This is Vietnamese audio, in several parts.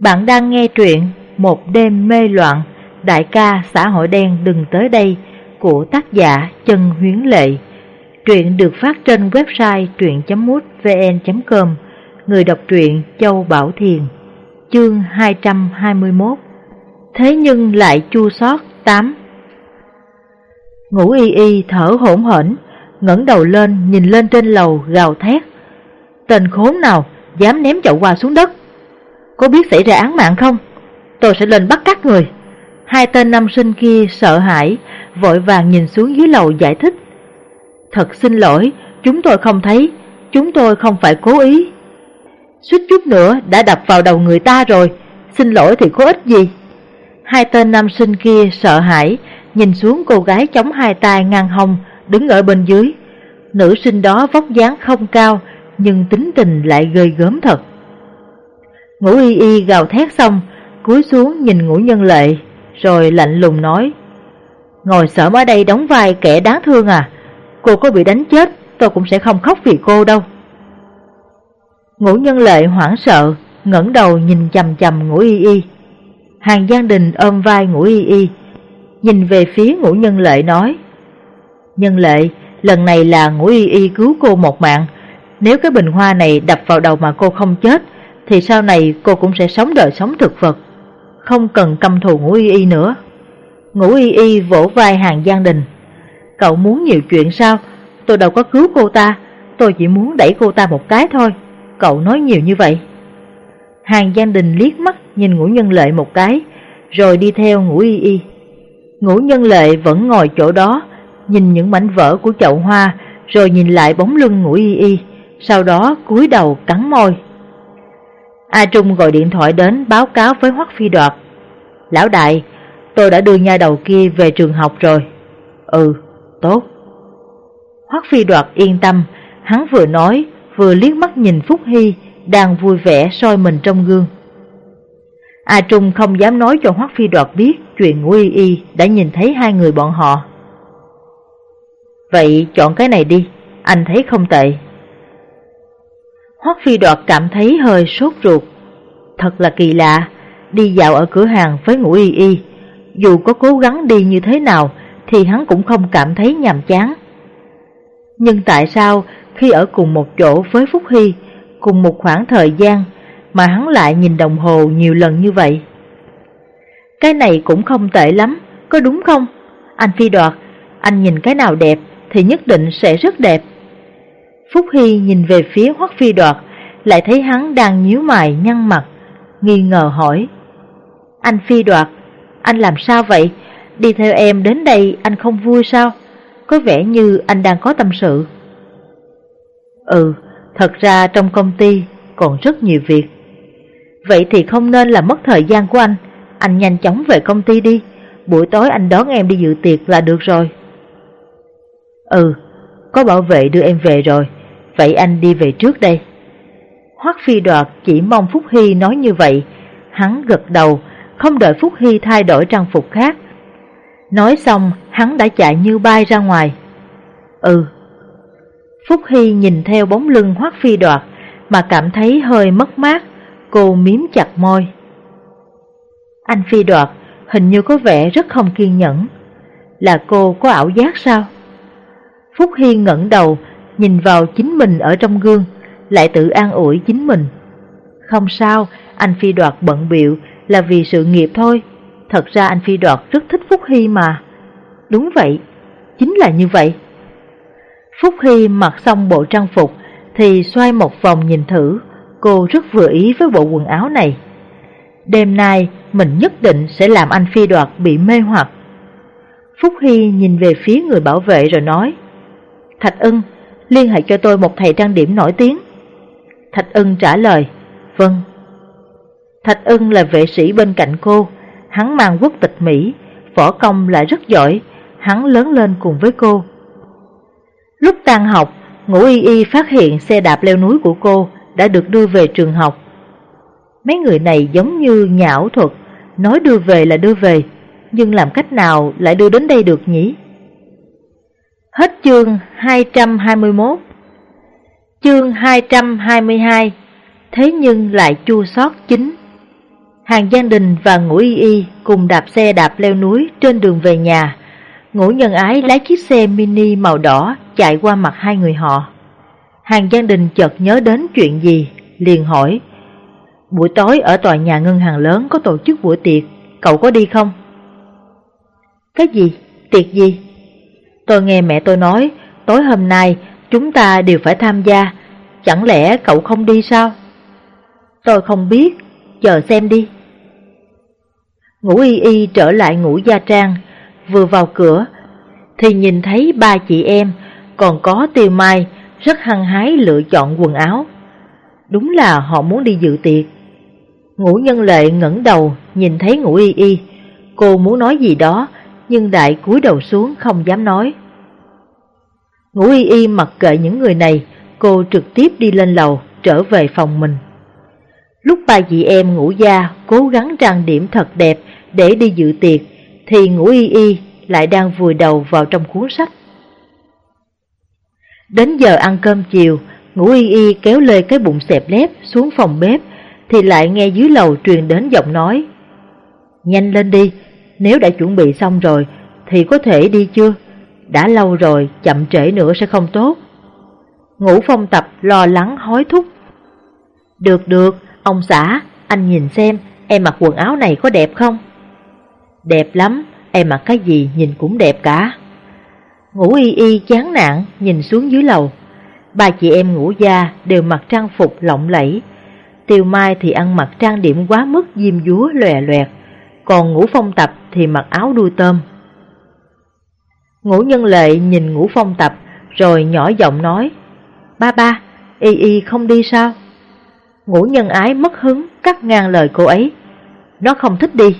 Bạn đang nghe truyện Một đêm mê loạn, đại ca xã hội đen đừng tới đây của tác giả trần Huyến Lệ. Truyện được phát trên website truyện.mútvn.com Người đọc truyện Châu Bảo Thiền Chương 221 Thế nhưng lại chua xót 8 Ngủ y y thở hổn hển, ngẩng đầu lên nhìn lên trên lầu gào thét. Tên khốn nào dám ném chậu hoa xuống đất? Có biết xảy ra án mạng không? Tôi sẽ lên bắt các người. Hai tên nam sinh kia sợ hãi, vội vàng nhìn xuống dưới lầu giải thích. Thật xin lỗi, chúng tôi không thấy, chúng tôi không phải cố ý. Suýt chút nữa đã đập vào đầu người ta rồi, xin lỗi thì có ích gì? Hai tên nam sinh kia sợ hãi, nhìn xuống cô gái chống hai tay ngang hông, đứng ở bên dưới. Nữ sinh đó vóc dáng không cao, nhưng tính tình lại gây gớm thật. Ngũ y y gào thét xong, cúi xuống nhìn ngũ nhân lệ, rồi lạnh lùng nói. Ngồi sợ ở đây đóng vai kẻ đáng thương à, cô có bị đánh chết, tôi cũng sẽ không khóc vì cô đâu. Ngũ nhân lệ hoảng sợ, ngẩng đầu nhìn chầm chầm ngũ y y. Hàng Giang Đình ôm vai ngũ y y, nhìn về phía ngũ nhân lệ nói. Nhân lệ, lần này là ngũ y y cứu cô một mạng, nếu cái bình hoa này đập vào đầu mà cô không chết, thì sau này cô cũng sẽ sống đời sống thực vật, không cần căm thù ngũ y y nữa. Ngũ y y vỗ vai hàng Giang Đình. Cậu muốn nhiều chuyện sao? Tôi đâu có cứu cô ta, tôi chỉ muốn đẩy cô ta một cái thôi. Cậu nói nhiều như vậy. Hàng Giang Đình liếc mắt nhìn ngũ nhân lệ một cái, rồi đi theo ngũ y y. Ngũ nhân lệ vẫn ngồi chỗ đó, nhìn những mảnh vỡ của chậu hoa, rồi nhìn lại bóng lưng ngũ y y, sau đó cúi đầu cắn môi. A Trung gọi điện thoại đến báo cáo với Hoắc Phi Đoạt. Lão đại, tôi đã đưa nha đầu kia về trường học rồi. Ừ, tốt. Hoắc Phi Đoạt yên tâm, hắn vừa nói, vừa liếc mắt nhìn Phúc Hy đang vui vẻ soi mình trong gương. A Trung không dám nói cho Hoắc Phi Đoạt biết chuyện Ngũ Y Y đã nhìn thấy hai người bọn họ. Vậy chọn cái này đi, anh thấy không tệ. Hoắc Phi Đoạt cảm thấy hơi sốt ruột. Thật là kỳ lạ, đi dạo ở cửa hàng với Ngũ y y. Dù có cố gắng đi như thế nào thì hắn cũng không cảm thấy nhàm chán. Nhưng tại sao khi ở cùng một chỗ với Phúc Hy, cùng một khoảng thời gian mà hắn lại nhìn đồng hồ nhiều lần như vậy? Cái này cũng không tệ lắm, có đúng không? Anh Phi Đoạt, anh nhìn cái nào đẹp thì nhất định sẽ rất đẹp. Phúc Hy nhìn về phía Hoắc Phi Đoạt, lại thấy hắn đang nhíu mày nhăn mặt, nghi ngờ hỏi. Anh Phi Đoạt, anh làm sao vậy? Đi theo em đến đây anh không vui sao? Có vẻ như anh đang có tâm sự. Ừ, thật ra trong công ty còn rất nhiều việc. Vậy thì không nên là mất thời gian của anh, anh nhanh chóng về công ty đi, buổi tối anh đón em đi dự tiệc là được rồi. Ừ, có bảo vệ đưa em về rồi, vậy anh đi về trước đây. Hoắc Phi Đoạt chỉ mong Phúc Hy nói như vậy, hắn gật đầu, không đợi Phúc Hy thay đổi trang phục khác. Nói xong, hắn đã chạy như bay ra ngoài. Ừ. Phúc Hy nhìn theo bóng lưng Hoắc Phi Đoạt mà cảm thấy hơi mất mát, cô miếm chặt môi. Anh Phi Đoạt hình như có vẻ rất không kiên nhẫn. Là cô có ảo giác sao? Phúc Hy ngẩng đầu, nhìn vào chính mình ở trong gương, lại tự an ủi chính mình. Không sao, anh Phi Đoạt bận biệu là vì sự nghiệp thôi. Thật ra anh Phi Đoạt rất thích Phúc Hy mà. Đúng vậy, chính là như vậy. Phúc Hy mặc xong bộ trang phục thì xoay một vòng nhìn thử, cô rất vừa ý với bộ quần áo này. Đêm nay mình nhất định sẽ làm anh Phi Đoạt bị mê hoặc. Phúc Hy nhìn về phía người bảo vệ rồi nói Thạch ưng, liên hệ cho tôi một thầy trang điểm nổi tiếng. Thạch ưng trả lời, vâng. Thạch ưng là vệ sĩ bên cạnh cô, hắn mang quốc tịch Mỹ, võ công lại rất giỏi, hắn lớn lên cùng với cô. Lúc tan học, ngũ y y phát hiện xe đạp leo núi của cô đã được đưa về trường học. Mấy người này giống như nhà ảo thuật, nói đưa về là đưa về, nhưng làm cách nào lại đưa đến đây được nhỉ? Hết chương 221 Chương 222 Thế nhưng lại chua xót chính Hàng gia Đình và Ngũ Y Y cùng đạp xe đạp leo núi trên đường về nhà. Ngũ Nhân Ái lái chiếc xe mini màu đỏ chạy qua mặt hai người họ. Hàng gia Đình chợt nhớ đến chuyện gì, liền hỏi. Buổi tối ở tòa nhà ngân hàng lớn có tổ chức buổi tiệc, cậu có đi không? Cái gì? Tiệc gì? Tôi nghe mẹ tôi nói, tối hôm nay chúng ta đều phải tham gia, chẳng lẽ cậu không đi sao? Tôi không biết, chờ xem đi. Ngũ y y trở lại ngũ gia trang, vừa vào cửa, thì nhìn thấy ba chị em, còn có tiêu mai, rất hăng hái lựa chọn quần áo. Đúng là họ muốn đi dự tiệc. Ngũ nhân lệ ngẩng đầu, nhìn thấy ngũ y y, cô muốn nói gì đó, nhưng đại cúi đầu xuống không dám nói. Ngũ y y mặc kệ những người này, cô trực tiếp đi lên lầu, trở về phòng mình. Lúc ba chị em ngủ gia cố gắng trang điểm thật đẹp để đi dự tiệc, thì ngũ y y lại đang vùi đầu vào trong cuốn sách. Đến giờ ăn cơm chiều, ngũ y y kéo lê cái bụng xẹp lép xuống phòng bếp, thì lại nghe dưới lầu truyền đến giọng nói. Nhanh lên đi, nếu đã chuẩn bị xong rồi, thì có thể đi chưa? Đã lâu rồi, chậm trễ nữa sẽ không tốt. Ngũ phong tập lo lắng hối thúc. Được được, ông xã, anh nhìn xem, em mặc quần áo này có đẹp không? Đẹp lắm, em mặc cái gì nhìn cũng đẹp cả. Ngũ y y chán nản nhìn xuống dưới lầu. Ba chị em ngũ gia đều mặc trang phục lộng lẫy. Tiêu Mai thì ăn mặc trang điểm quá mức diêm dúa lòe loẹt, còn ngũ phong tập thì mặc áo đuôi tôm. Ngũ nhân lệ nhìn ngũ phong tập rồi nhỏ giọng nói Ba ba, y y không đi sao? Ngũ nhân ái mất hứng cắt ngang lời cô ấy Nó không thích đi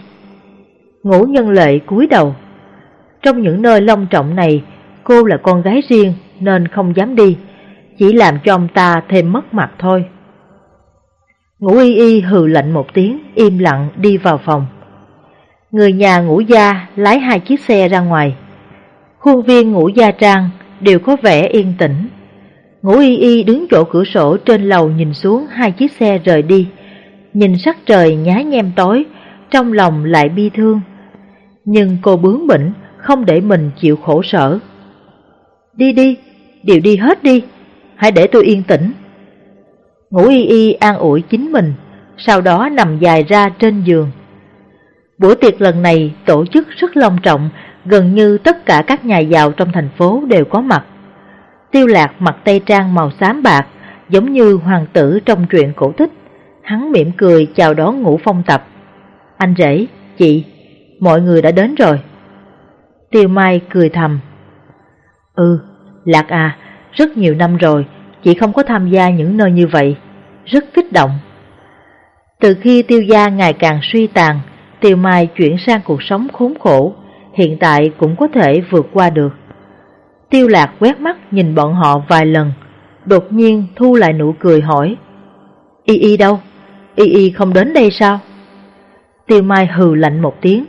Ngũ nhân lệ cúi đầu Trong những nơi long trọng này Cô là con gái riêng nên không dám đi Chỉ làm cho ông ta thêm mất mặt thôi Ngũ y y hừ lạnh một tiếng Im lặng đi vào phòng Người nhà ngũ gia lái hai chiếc xe ra ngoài. Khuôn viên ngũ gia trang đều có vẻ yên tĩnh. Ngũ y y đứng chỗ cửa sổ trên lầu nhìn xuống hai chiếc xe rời đi. Nhìn sắc trời nhá nhem tối Trong lòng lại bi thương. Nhưng cô bướng bỉnh Không để mình chịu khổ sở. Đi đi, đều đi hết đi Hãy để tôi yên tĩnh. Ngũ y y an ủi chính mình Sau đó nằm dài ra trên giường. Buổi tiệc lần này tổ chức rất long trọng Gần như tất cả các nhà giàu trong thành phố đều có mặt. Tiêu lạc mặc tay trang màu xám bạc Giống như hoàng tử trong truyện cổ tích. Hắn mỉm cười chào đón ngũ phong tập. Anh rể, chị, mọi người đã đến rồi. Tiêu Mai cười thầm. Ừ, Lạc à, rất nhiều năm rồi Chị không có tham gia những nơi như vậy. Rất kích động. Từ khi tiêu gia ngày càng suy tàn Tiêu Mai chuyển sang cuộc sống khốn khổ, Hiện tại cũng có thể vượt qua được. Tiêu lạc quét mắt nhìn bọn họ vài lần, Đột nhiên thu lại nụ cười hỏi, Y Y đâu? Y Y không đến đây sao? Tiêu Mai hừ lạnh một tiếng,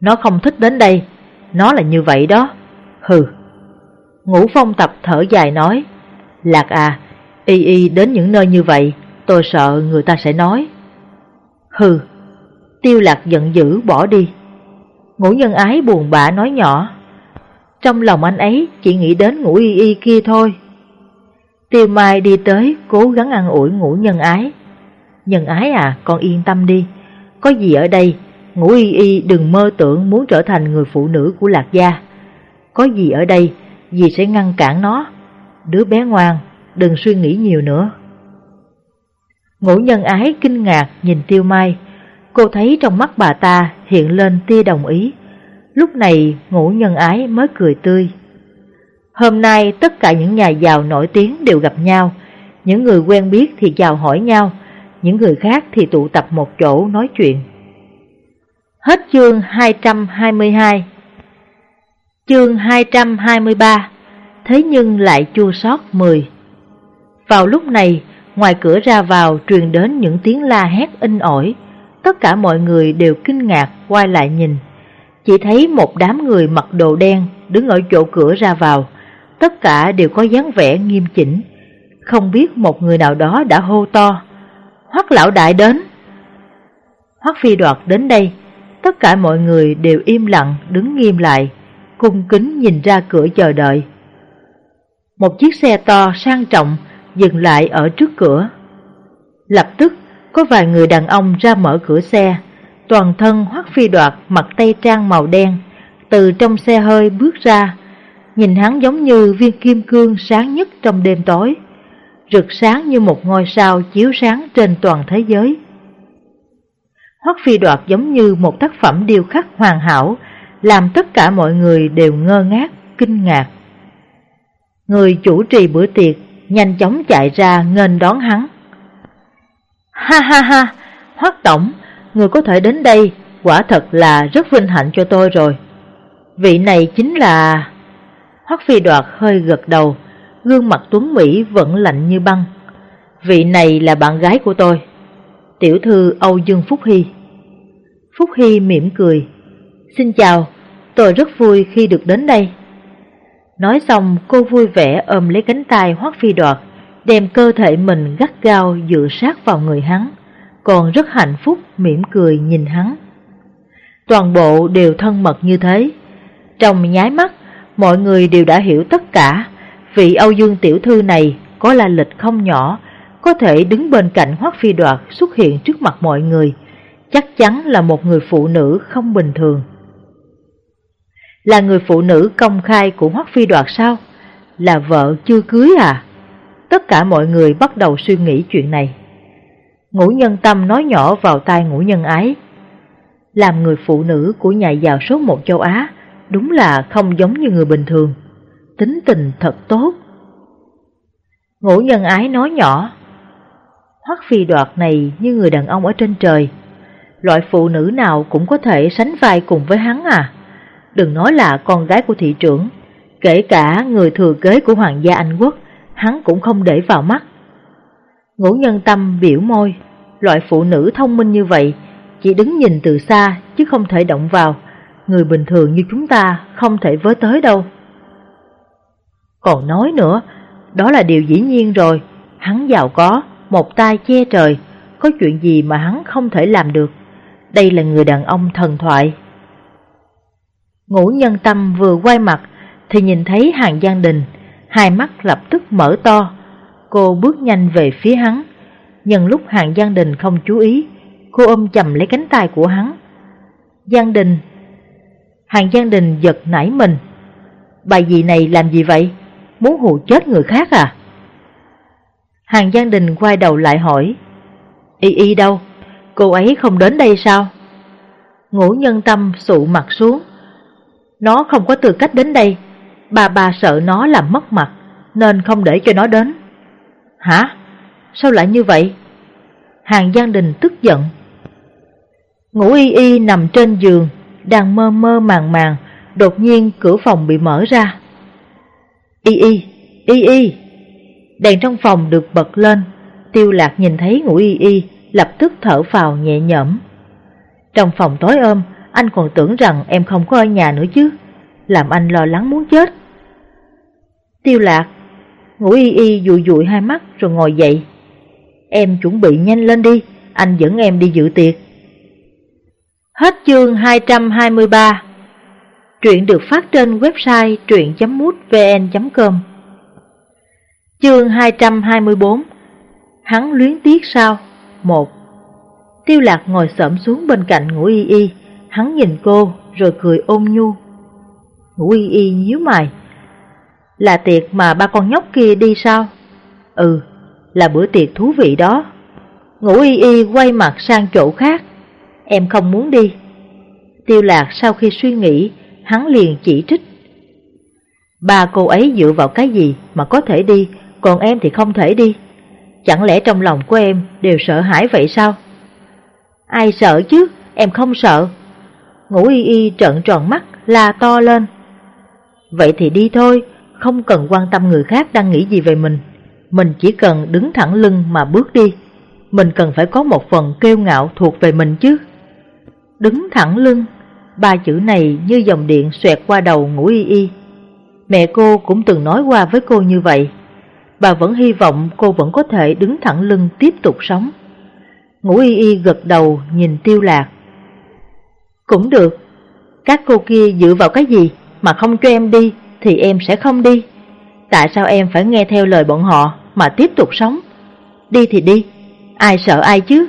Nó không thích đến đây, Nó là như vậy đó. Hừ. Ngũ phong tập thở dài nói, Lạc à Y Y đến những nơi như vậy, Tôi sợ người ta sẽ nói. Hừ. Tiêu lạc giận dữ bỏ đi. Ngũ nhân ái buồn bã nói nhỏ, Trong lòng anh ấy chỉ nghĩ đến ngũ y y kia thôi. Tiêu Mai đi tới cố gắng ăn ủi ngũ nhân ái. Nhân ái à con yên tâm đi. Có gì ở đây, Ngũ y y đừng mơ tưởng muốn trở thành người phụ nữ của lạc gia. Có gì ở đây, Dì sẽ ngăn cản nó. Đứa bé ngoan, Đừng suy nghĩ nhiều nữa. Ngũ nhân ái kinh ngạc nhìn tiêu mai. Cô thấy trong mắt bà ta hiện lên tia đồng ý. Lúc này ngũ nhân ái mới cười tươi. Hôm nay tất cả những nhà giàu nổi tiếng đều gặp nhau. Những người quen biết thì chào hỏi nhau. Những người khác thì tụ tập một chỗ nói chuyện. Hết chương 222 Chương 223 Thế nhưng lại chua sót 10 Vào lúc này, ngoài cửa ra vào truyền đến những tiếng la hét in ỏi. Tất cả mọi người đều kinh ngạc quay lại nhìn. Chỉ thấy một đám người mặc đồ đen đứng ở chỗ cửa ra vào. Tất cả đều có dáng vẻ nghiêm chỉnh. Không biết một người nào đó đã hô to Hoắc lão đại đến! Hoắc Phi đoạt đến đây, tất cả mọi người đều im lặng đứng nghiêm lại, cung kính nhìn ra cửa chờ đợi. Một chiếc xe to sang trọng dừng lại ở trước cửa. Lập tức có vài người đàn ông ra mở cửa xe, toàn thân Hoắc Phi đoạt mặc tay trang màu đen, từ trong xe hơi bước ra, nhìn hắn giống như viên kim cương sáng nhất trong đêm tối, rực sáng như một ngôi sao chiếu sáng trên toàn thế giới. Hoắc Phi đoạt giống như một tác phẩm điêu khắc hoàn hảo, làm tất cả mọi người đều ngơ ngác, kinh ngạc. Người chủ trì bữa tiệc nhanh chóng chạy ra nghênh đón hắn. Ha ha ha, Hoắc Tổng, người có thể đến đây, quả thật là rất vinh hạnh cho tôi rồi. Vị này chính là... Hoắc Phi Đoạt hơi gật đầu, gương mặt tuấn Mỹ vẫn lạnh như băng. Vị này là bạn gái của tôi, tiểu thư Âu Dương Phúc Hy. Phúc Hy mỉm cười. Xin chào, tôi rất vui khi được đến đây. Nói xong cô vui vẻ ôm lấy cánh tay Hoắc Phi Đoạt, đem cơ thể mình gắt gao dựa sát vào người hắn, còn rất hạnh phúc mỉm cười nhìn hắn. Toàn bộ đều thân mật như thế. Trong nháy mắt, mọi người đều đã hiểu tất cả, vị Âu Dương tiểu thư này có la lịch không nhỏ, có thể đứng bên cạnh Hoắc Phi Đoạt xuất hiện trước mặt mọi người, chắc chắn là một người phụ nữ không bình thường. Là người phụ nữ công khai của Hoắc Phi Đoạt sao? Là vợ chưa cưới à? Tất cả mọi người bắt đầu suy nghĩ chuyện này. Ngũ nhân tâm nói nhỏ vào tai ngũ nhân ái. Làm người phụ nữ của nhà giàu số một châu Á đúng là không giống như người bình thường. Tính tình thật tốt. Ngũ nhân ái nói nhỏ. Hoắc phi đoạt này như người đàn ông ở trên trời. Loại phụ nữ nào cũng có thể sánh vai cùng với hắn à. Đừng nói là con gái của thị trưởng, kể cả người thừa kế của hoàng gia Anh Quốc, hắn cũng không để vào mắt. Ngũ nhân tâm biểu môi, loại phụ nữ thông minh như vậy, chỉ đứng nhìn từ xa chứ không thể động vào, người bình thường như chúng ta không thể với tới đâu. Còn nói nữa, đó là điều dĩ nhiên rồi, hắn giàu có, một tay che trời, có chuyện gì mà hắn không thể làm được. Đây là người đàn ông thần thoại. Ngũ nhân tâm vừa quay mặt thì nhìn thấy hàng gian Đình, hai mắt lập tức mở to. Cô bước nhanh về phía hắn. Nhân lúc hàng Giang Đình không chú ý, cô ôm chầm lấy cánh tay của hắn. Giang Đình Hàng Giang Đình giật nảy mình. Bài gì này làm gì vậy? Muốn hù chết người khác à? Hàng Giang Đình quay đầu lại hỏi. Y y đâu? Cô ấy không đến đây sao? Ngũ nhân tâm sụ mặt xuống. Nó không có tư cách đến đây. Bà bà sợ nó làm mất mặt, nên không để cho nó đến. Hả? Sao lại như vậy? Hàng Giang Đình tức giận. ngủ y y nằm trên giường, đang mơ mơ màng màng, đột nhiên cửa phòng bị mở ra. Y y, y y. Đèn trong phòng được bật lên, tiêu lạc nhìn thấy ngủ y y, lập tức thở vào nhẹ nhõm. Trong phòng tối ôm, anh còn tưởng rằng em không có ở nhà nữa chứ, làm anh lo lắng muốn chết. Tiêu lạc, ngủ y y dụi dụi hai mắt rồi ngồi dậy. Em chuẩn bị nhanh lên đi, anh dẫn em đi dự tiệc. Hết chương 223 Truyện được phát trên website truyện.mútvn.com Chương 224 Hắn luyến tiếc sao? 1 Tiêu lạc ngồi xổm xuống bên cạnh ngủ y y, hắn nhìn cô rồi cười ôn nhu quy y y nhíu mày. Là tiệc mà ba con nhóc kia đi sao? Ừ, là bữa tiệc thú vị đó. Ngũ y y quay mặt sang chỗ khác. Em không muốn đi. Tiêu lạc sau khi suy nghĩ, hắn liền chỉ trích. Ba cô ấy dựa vào cái gì mà có thể đi, còn em thì không thể đi. Chẳng lẽ trong lòng của em đều sợ hãi vậy sao? Ai sợ chứ, em không sợ. Ngũ y y trợn tròn mắt, la to lên. Vậy thì đi thôi, không cần quan tâm người khác đang nghĩ gì về mình. Mình chỉ cần đứng thẳng lưng mà bước đi. Mình cần phải có một phần kêu ngạo thuộc về mình chứ. Đứng thẳng lưng, ba chữ này như dòng điện xoẹt qua đầu ngũ y y. Mẹ cô cũng từng nói qua với cô như vậy. Bà vẫn hy vọng cô vẫn có thể đứng thẳng lưng tiếp tục sống. Ngũ y y gật đầu nhìn tiêu lạc. Cũng được, các cô kia dựa vào cái gì mà không cho em đi thì em sẽ không đi. Tại sao em phải nghe theo lời bọn họ mà tiếp tục sống? Đi thì đi, ai sợ ai chứ?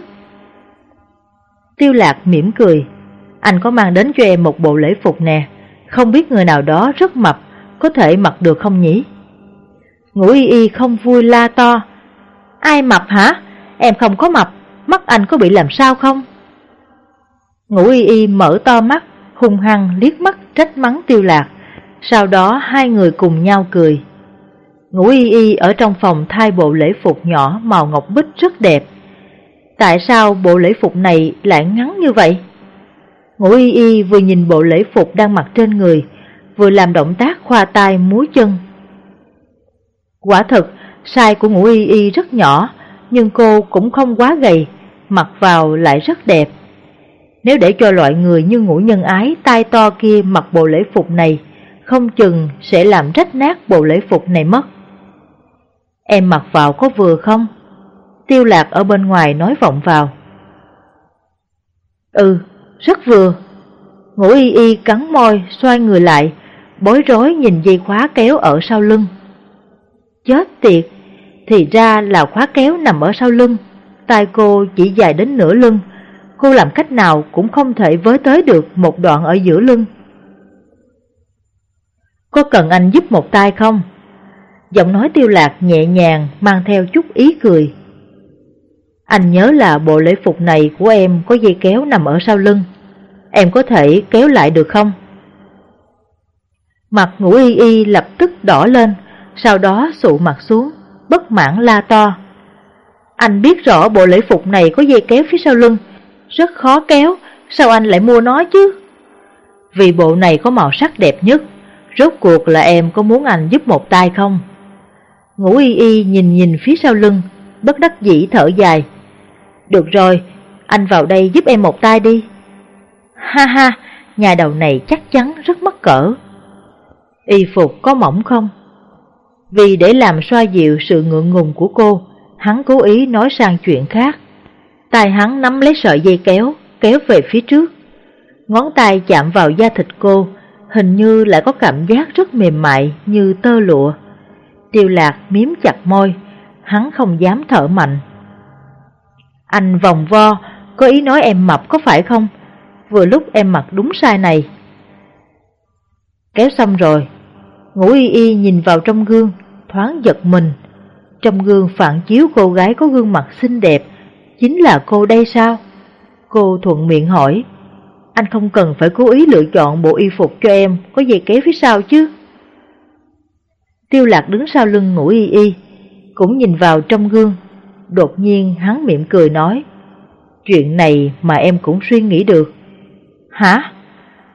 Tiêu lạc mỉm cười, anh có mang đến cho em một bộ lễ phục nè, không biết người nào đó rất mập, có thể mặc được không nhỉ? Ngũ y y không vui la to, ai mập hả? Em không có mập, mắt anh có bị làm sao không? Ngũ y y mở to mắt, hung hăng liếc mắt trách mắng tiêu lạc, sau đó hai người cùng nhau cười. Ngũ y y ở trong phòng thay bộ lễ phục nhỏ màu ngọc bích rất đẹp. Tại sao bộ lễ phục này lại ngắn như vậy? Ngũ y y vừa nhìn bộ lễ phục đang mặc trên người, vừa làm động tác khoa tay múa chân. Quả thực, sai của ngũ y y rất nhỏ, nhưng cô cũng không quá gầy, mặc vào lại rất đẹp. Nếu để cho loại người như ngũ nhân ái tai to kia mặc bộ lễ phục này, không chừng sẽ làm rách nát bộ lễ phục này mất. Em mặc vào có vừa không? Tiêu lạc ở bên ngoài nói vọng vào. Ừ, rất vừa. Ngũ y y cắn môi, xoay người lại, bối rối nhìn dây khóa kéo ở sau lưng. Chết tiệt, thì ra là khóa kéo nằm ở sau lưng, tay cô chỉ dài đến nửa lưng, cô làm cách nào cũng không thể với tới được một đoạn ở giữa lưng. Có cần anh giúp một tay không? Giọng nói tiêu lạc nhẹ nhàng mang theo chút ý cười. Anh nhớ là bộ lễ phục này của em có dây kéo nằm ở sau lưng. Em có thể kéo lại được không? Mặt ngũ y y lập tức đỏ lên, sau đó sụ mặt xuống, bất mãn la to. Anh biết rõ bộ lễ phục này có dây kéo phía sau lưng, rất khó kéo, sao anh lại mua nó chứ? Vì bộ này có màu sắc đẹp nhất, rốt cuộc là em có muốn anh giúp một tay không? Ngũ y y nhìn nhìn phía sau lưng, bất đắc dĩ thở dài. Được rồi, anh vào đây giúp em một tay đi. Ha ha, nhà đầu này chắc chắn rất mắc cỡ. Y phục có mỏng không? Vì để làm xoa dịu sự ngượng ngùng của cô, hắn cố ý nói sang chuyện khác. Tay hắn nắm lấy sợi dây kéo, kéo về phía trước. Ngón tay chạm vào da thịt cô, hình như lại có cảm giác rất mềm mại như tơ lụa. Tiêu lạc miếm chặt môi, hắn không dám thở mạnh. Anh vòng vo, có ý nói em mập có phải không? Vừa lúc em mặc đúng sai này. Kéo xong rồi, ngủ y y nhìn vào trong gương, thoáng giật mình. Trong gương phản chiếu cô gái có gương mặt xinh đẹp, chính là cô đây sao? Cô thuận miệng hỏi, anh không cần phải cố ý lựa chọn bộ y phục cho em, có dây kéo phía sau chứ? Tiêu lạc đứng sau lưng ngủ y y, cũng nhìn vào trong gương. Đột nhiên hắn miệng cười nói, chuyện này mà em cũng suy nghĩ được. Hả?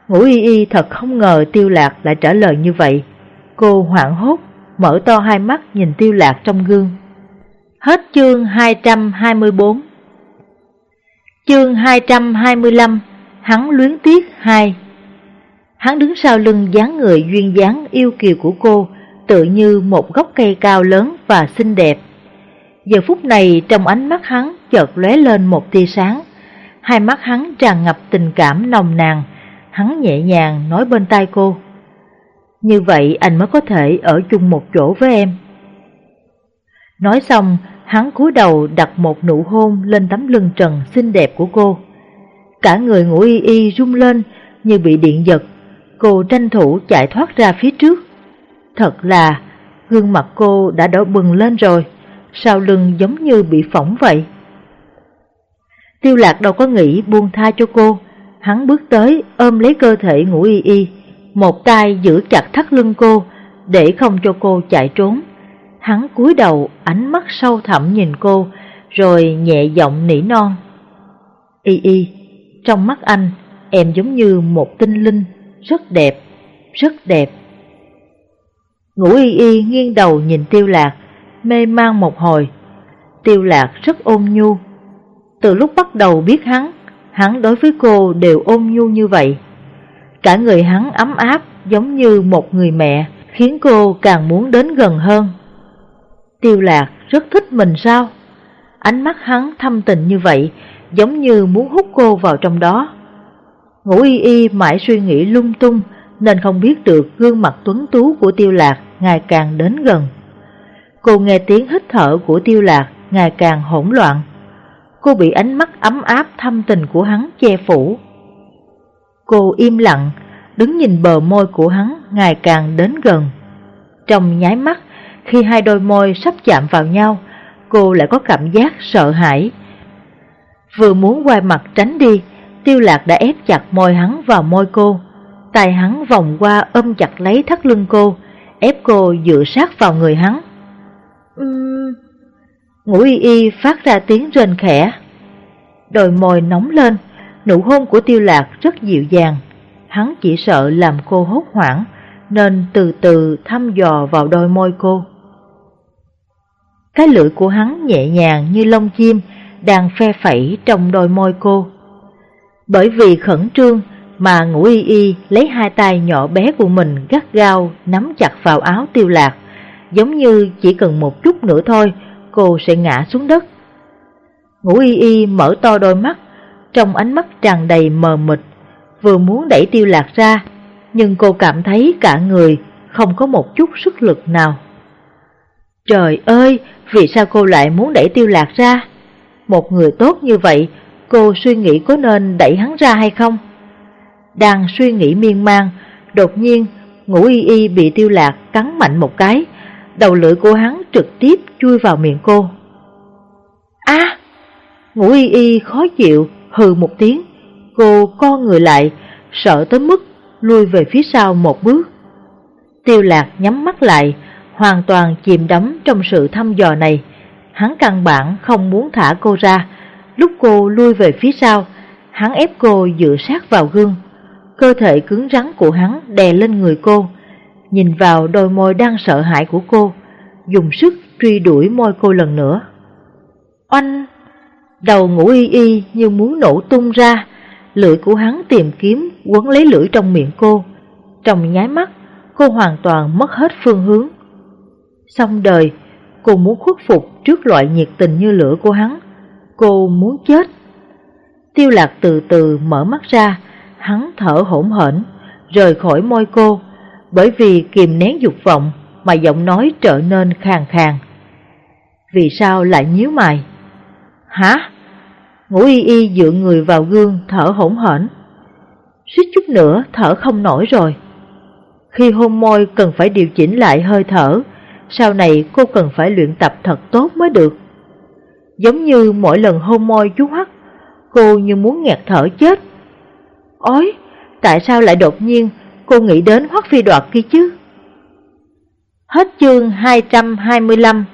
ngủ y y thật không ngờ tiêu lạc lại trả lời như vậy. Cô hoảng hốt, mở to hai mắt nhìn tiêu lạc trong gương. Hết chương 224 Chương 225 Hắn luyến tiếc 2 Hắn đứng sau lưng dáng người duyên dáng yêu kiều của cô Tự như một gốc cây cao lớn và xinh đẹp. Giờ phút này trong ánh mắt hắn chợt lóe lên một tia sáng. Hai mắt hắn tràn ngập tình cảm nồng nàn. Hắn nhẹ nhàng nói bên tai cô, Như vậy anh mới có thể ở chung một chỗ với em. Nói xong hắn cúi đầu đặt một nụ hôn lên tấm lưng trần xinh đẹp của cô. Cả người ngủ y y rung lên như bị điện giật, cô tranh thủ chạy thoát ra phía trước. Thật là, gương mặt cô đã đỏ bừng lên rồi, sau lưng giống như bị phỏng vậy. Tiêu lạc đâu có nghĩ buông tha cho cô, hắn bước tới ôm lấy cơ thể ngủ y y, một tay giữ chặt thắt lưng cô để không cho cô chạy trốn. Hắn cúi đầu, ánh mắt sâu thẳm nhìn cô, rồi nhẹ giọng nỉ non. Y y, trong mắt anh, em giống như một tinh linh, rất đẹp, rất đẹp. Ngũ y y nghiêng đầu nhìn tiêu lạc, mê mang một hồi. Tiêu lạc rất ôn nhu. Từ lúc bắt đầu biết hắn, hắn đối với cô đều ôn nhu như vậy. Cả người hắn ấm áp giống như một người mẹ, khiến cô càng muốn đến gần hơn. Tiêu lạc rất thích mình sao? Ánh mắt hắn thâm tình như vậy, giống như muốn hút cô vào trong đó. Ngũ y y mãi suy nghĩ lung tung, nên không biết được gương mặt tuấn tú của tiêu lạc ngày càng đến gần. Cô nghe tiếng hít thở của tiêu lạc ngày càng hỗn loạn. Cô bị ánh mắt ấm áp thâm tình của hắn che phủ. Cô im lặng, đứng nhìn bờ môi của hắn ngày càng đến gần. Trong nháy mắt, khi hai đôi môi sắp chạm vào nhau, cô lại có cảm giác sợ hãi. Vừa muốn quay mặt tránh đi, tiêu lạc đã ép chặt môi hắn vào môi cô. Tay hắn vòng qua ôm chặt lấy thắt lưng cô, ép cô dựa sát vào người hắn. Uhm... Ngũ y y phát ra tiếng rên khẽ. Đôi môi nóng lên, nụ hôn của tiêu lạc rất dịu dàng. Hắn chỉ sợ làm cô hốt hoảng, nên từ từ thăm dò vào đôi môi cô. Cái lưỡi của hắn nhẹ nhàng như lông chim đang phe phẩy trong đôi môi cô. Bởi vì khẩn trương mà ngủ y y lấy hai tay nhỏ bé của mình gắt gao nắm chặt vào áo tiêu lạc, giống như chỉ cần một chút nữa thôi cô sẽ ngã xuống đất. ngủ y y mở to đôi mắt, trong ánh mắt tràn đầy mờ mịt, vừa muốn đẩy tiêu lạc ra, nhưng cô cảm thấy cả người không có một chút sức lực nào. Trời ơi, vì sao cô lại muốn đẩy tiêu lạc ra? Một người tốt như vậy, cô suy nghĩ có nên đẩy hắn ra hay không? Đang suy nghĩ miên man, đột nhiên ngũ y y bị tiêu lạc cắn mạnh một cái, đầu lưỡi của hắn trực tiếp chui vào miệng cô. A! ngũ y y khó chịu, hừ một tiếng, cô co người lại, sợ tới mức lui về phía sau một bước. Tiêu lạc nhắm mắt lại, hoàn toàn chìm đắm trong sự thăm dò này. Hắn căn bản không muốn thả cô ra. Lúc cô lui về phía sau, hắn ép cô dựa sát vào gương. Cơ thể cứng rắn của hắn đè lên người cô. Nhìn vào đôi môi đang sợ hãi của cô, dùng sức truy đuổi môi cô lần nữa. Oanh! Đầu ngủ y y như muốn nổ tung ra, lưỡi của hắn tìm kiếm quấn lấy lưỡi trong miệng cô. Trong nháy mắt, cô hoàn toàn mất hết phương hướng. Xong đời, cô muốn khuất phục trước loại nhiệt tình như lửa của hắn. Cô muốn chết. Tiêu lạc từ từ mở mắt ra, hắn thở hỗn hển, rời khỏi môi cô, bởi vì kìm nén dục vọng mà giọng nói trở nên khàn khàn. Vì sao lại nhíu mày? Hả? Ngũ y y dựa người vào gương thở hỗn hển. Suýt chút nữa thở không nổi rồi. Khi hôn môi cần phải điều chỉnh lại hơi thở, sau này cô cần phải luyện tập thật tốt mới được. Giống như mỗi lần hôn môi chú Hắc, cô như muốn nghẹt thở chết. Ôi, tại sao lại đột nhiên cô nghĩ đến Hoắc Phi Đoạt kia chứ? Hết chương 225